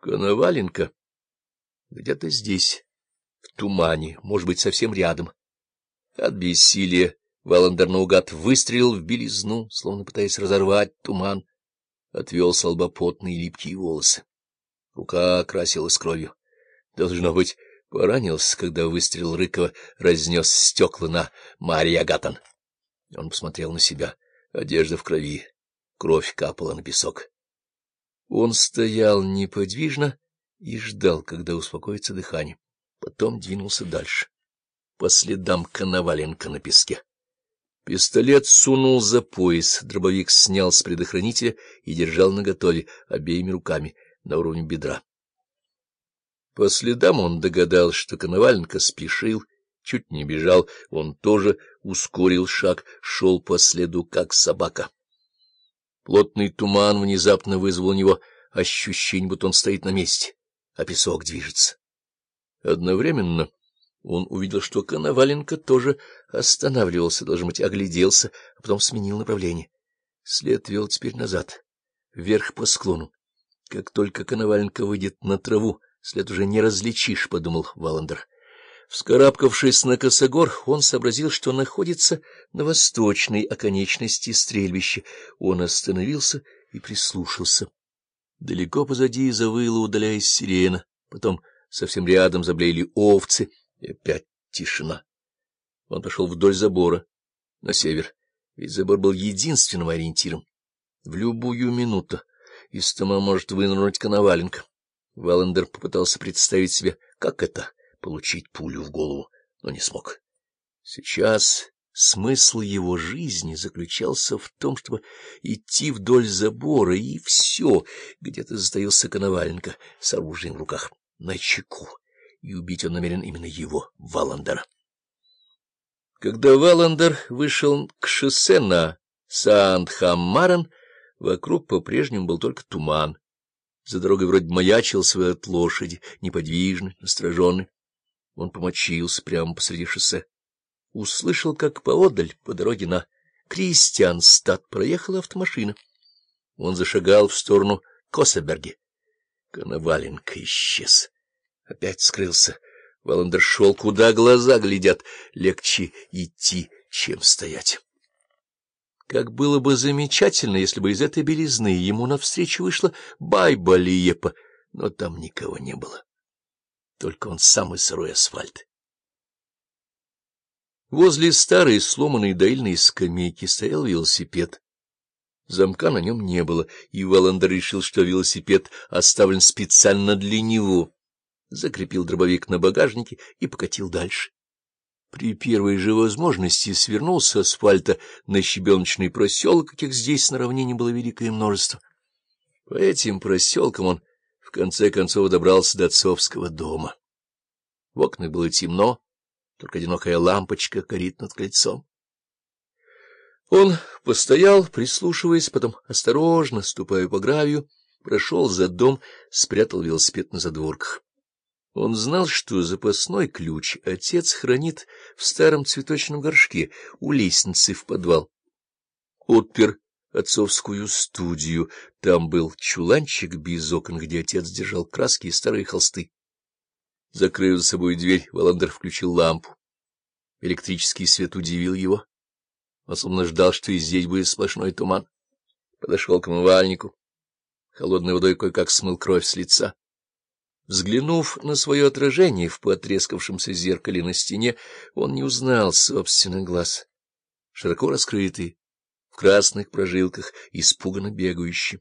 Коноваленко? Где-то здесь, в тумане, может быть, совсем рядом. От бессилия Валандер наугад выстрелил в белизну, словно пытаясь разорвать туман, отвел с лба потные липкие волосы. Рука окрасилась кровью. Должно быть, поранился, когда выстрел Рыкова разнес стекла на Мария Гатан. Он посмотрел на себя. Одежда в крови, кровь капала на песок. Он стоял неподвижно и ждал, когда успокоится дыхание. Потом двинулся дальше, по следам Коноваленко на песке. Пистолет сунул за пояс, дробовик снял с предохранителя и держал наготове обеими руками на уровне бедра. По следам он догадался, что Коноваленко спешил, чуть не бежал, он тоже ускорил шаг, шел по следу, как собака. Плотный туман внезапно вызвал у него ощущение, будто он стоит на месте, а песок движется. Одновременно он увидел, что Коноваленко тоже останавливался, должен быть, огляделся, а потом сменил направление. След вел теперь назад, вверх по склону. Как только Коноваленко выйдет на траву, след уже не различишь, — подумал Валандер. Вскарабкавшись на косогор, он сообразил, что находится на восточной оконечности стрельбища. Он остановился и прислушался. Далеко позади завыла, удаляясь сирена, потом совсем рядом заблеяли овцы, и опять тишина. Он пошел вдоль забора, на север, ведь забор был единственным ориентиром. В любую минуту из тома может вынырнуть Коноваленко. Валендер попытался представить себе, как это получить пулю в голову, но не смог. Сейчас смысл его жизни заключался в том, чтобы идти вдоль забора, и все, где-то затаился Коноваленко с оружием в руках, на чеку, и убить он намерен именно его, Валандера. Когда Валандер вышел к шоссе на Сандхаммаран, вокруг по-прежнему был только туман. За дорогой вроде маячил свой от лошади, неподвижный, настороженный. Он помочился прямо посреди шоссе. Услышал, как поодаль, по дороге на Кристианстад, проехала автомашина. Он зашагал в сторону Косеберги. Коноваленко исчез. Опять скрылся. Валандер шел, куда глаза глядят. Легче идти, чем стоять. Как было бы замечательно, если бы из этой белизны ему навстречу вышла Байба Лиепа, но там никого не было только он самый сырой асфальт. Возле старой сломанной доильной скамейки стоял велосипед. Замка на нем не было, и Валандер решил, что велосипед оставлен специально для него. Закрепил дробовик на багажнике и покатил дальше. При первой же возможности свернул с асфальта на щебеночный проселок, каких здесь на равнине было великое множество. По этим проселкам он конце концов добрался до отцовского дома. В окнах было темно, только одинокая лампочка горит над крыльцом. Он постоял, прислушиваясь, потом, осторожно, ступая по гравию, прошел за дом, спрятал велосипед на задворках. Он знал, что запасной ключ отец хранит в старом цветочном горшке у лестницы в подвал. Отпер отцовскую студию. Там был чуланчик без окон, где отец держал краски и старые холсты. Закрыв за собой дверь, Валандер включил лампу. Электрический свет удивил его. Он словно ждал, что и здесь будет сплошной туман. Подошел к умывальнику. Холодной водой кое-как смыл кровь с лица. Взглянув на свое отражение в потрескавшемся зеркале на стене, он не узнал собственных глаз. Широко раскрытые, в красных прожилках, испуганно бегающие.